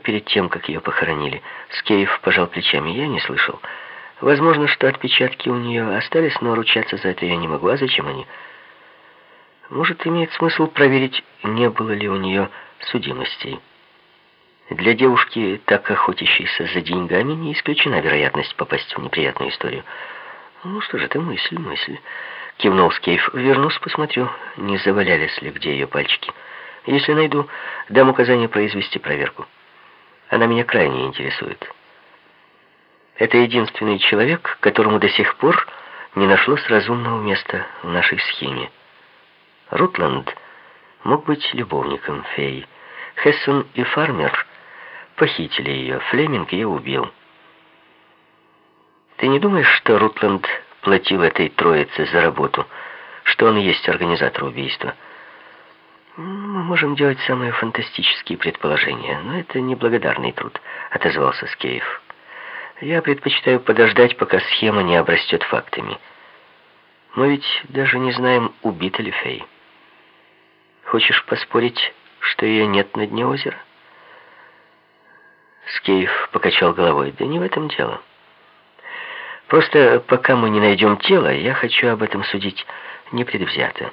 перед тем, как ее похоронили. Скеев пожал плечами. Я не слышал. Возможно, что отпечатки у нее остались, но ручаться за это я не могу. А зачем они? Может, имеет смысл проверить, не было ли у нее судимостей. Для девушки, так охотящейся за деньгами, не исключена вероятность попасть в неприятную историю. Ну что же, это мысль, мысль. Кивнул Скейф. Вернусь, посмотрю, не завалялись ли где ее пальчики. Если найду, дам указание произвести проверку. Она меня крайне интересует. Это единственный человек, которому до сих пор не нашлось разумного места в нашей схеме. Рутланд мог быть любовником феи. Хессон и Фармер похитили ее. Флеминг ее убил. Ты не думаешь, что Рутланд платил этой троице за работу, что он есть организатор убийства? Мы можем делать самые фантастические предположения, но это неблагодарный труд, отозвался Скеев. Я предпочитаю подождать, пока схема не обрастет фактами. Мы ведь даже не знаем, убита ли Фей. Хочешь поспорить, что ее нет на дне озера? Скеев покачал головой. Да не в этом дело. Просто пока мы не найдем тело, я хочу об этом судить непредвзято.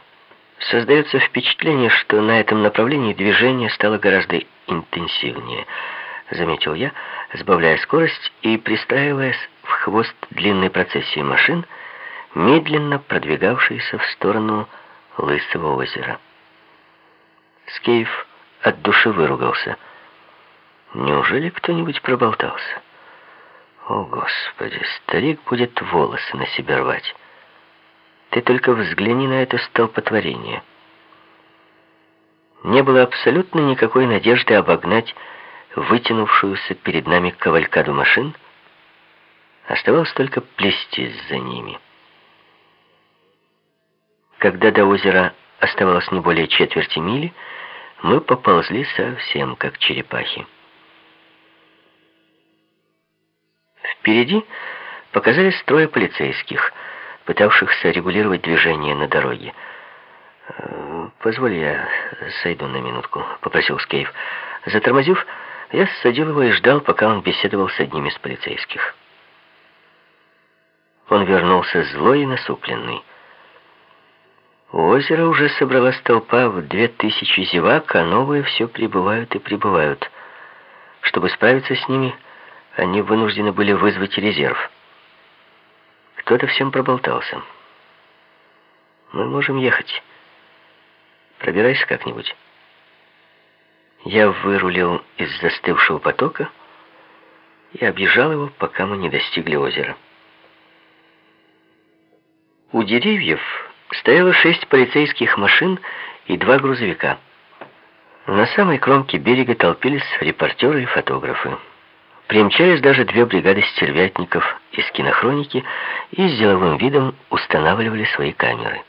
Создается впечатление, что на этом направлении движение стало гораздо интенсивнее, заметил я, сбавляя скорость и пристраиваясь в хвост длинной процессии машин, медленно продвигавшейся в сторону Лысого озера. Скейф от души выругался. Неужели кто-нибудь проболтался? О, Господи, старик будет волосы на себя рвать. Ты только взгляни на это столпотворение. Не было абсолютно никакой надежды обогнать вытянувшуюся перед нами кавалькаду машин. Оставалось только плестись за ними. Когда до озера оставалось не более четверти мили, мы поползли совсем как черепахи. Впереди показались трое полицейских, пытавшихся регулировать движение на дороге. «Э, «Позволь, я сойду на минутку», — попросил Скейв. Затормозив, я ссадил его и ждал, пока он беседовал с одним из полицейских. Он вернулся злой и насупленный. У озера уже собралась толпа в две тысячи зевак, а новые все прибывают и прибывают. Чтобы справиться с ними, они вынуждены были вызвать резерв. Кто-то всем проболтался. Мы можем ехать. Пробирайся как-нибудь. Я вырулил из застывшего потока и объезжал его, пока мы не достигли озера. У деревьев стояло шесть полицейских машин и два грузовика. На самой кромке берега толпились репортеры и фотографы. Примчались даже две бригады стервятников из кинохроники и с деловым видом устанавливали свои камеры.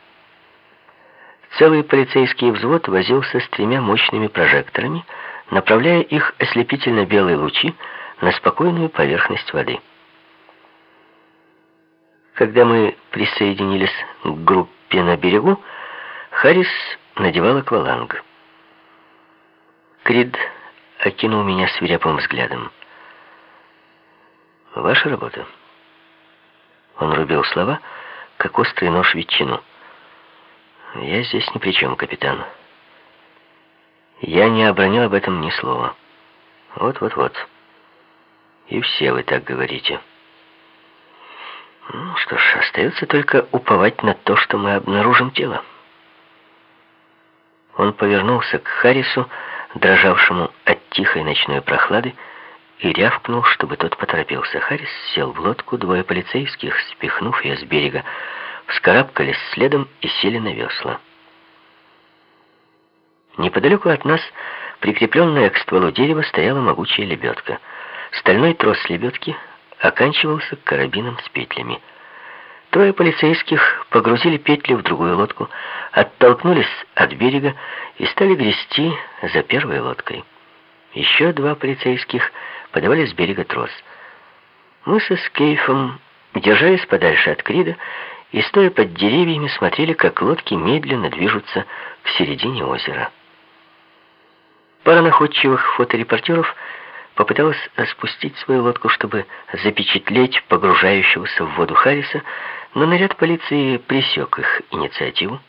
Целый полицейский взвод возился с тремя мощными прожекторами, направляя их ослепительно-белые лучи на спокойную поверхность воды. Когда мы присоединились к группе на берегу, Харрис надевал акваланг. Крид окинул меня свирепым взглядом. «Ваша работа». Он рубил слова, как острый нож ветчину. «Я здесь ни при чем, капитан. Я не обронил об этом ни слова. Вот-вот-вот. И все вы так говорите». Ну что ж, остается только уповать на то, что мы обнаружим тело. Он повернулся к Харрису, дрожавшему от тихой ночной прохлады, и рявкнул, чтобы тот поторопился. Харрис сел в лодку, двое полицейских, спихнув ее с берега, вскарабкались следом и сели на весла. Неподалеку от нас, прикрепленная к стволу дерева, стояла могучая лебедка. Стальной трос лебедки оканчивался карабином с петлями. Трое полицейских погрузили петли в другую лодку, оттолкнулись от берега и стали грести за первой лодкой. Еще два полицейских подавали с берега трос. Мы со Скейфом, держась подальше от Крида, и, стоя под деревьями, смотрели, как лодки медленно движутся к середине озера. Пара находчивых фоторепортеров попыталась спустить свою лодку, чтобы запечатлеть погружающегося в воду Харриса, но наряд полиции пресек их инициативу.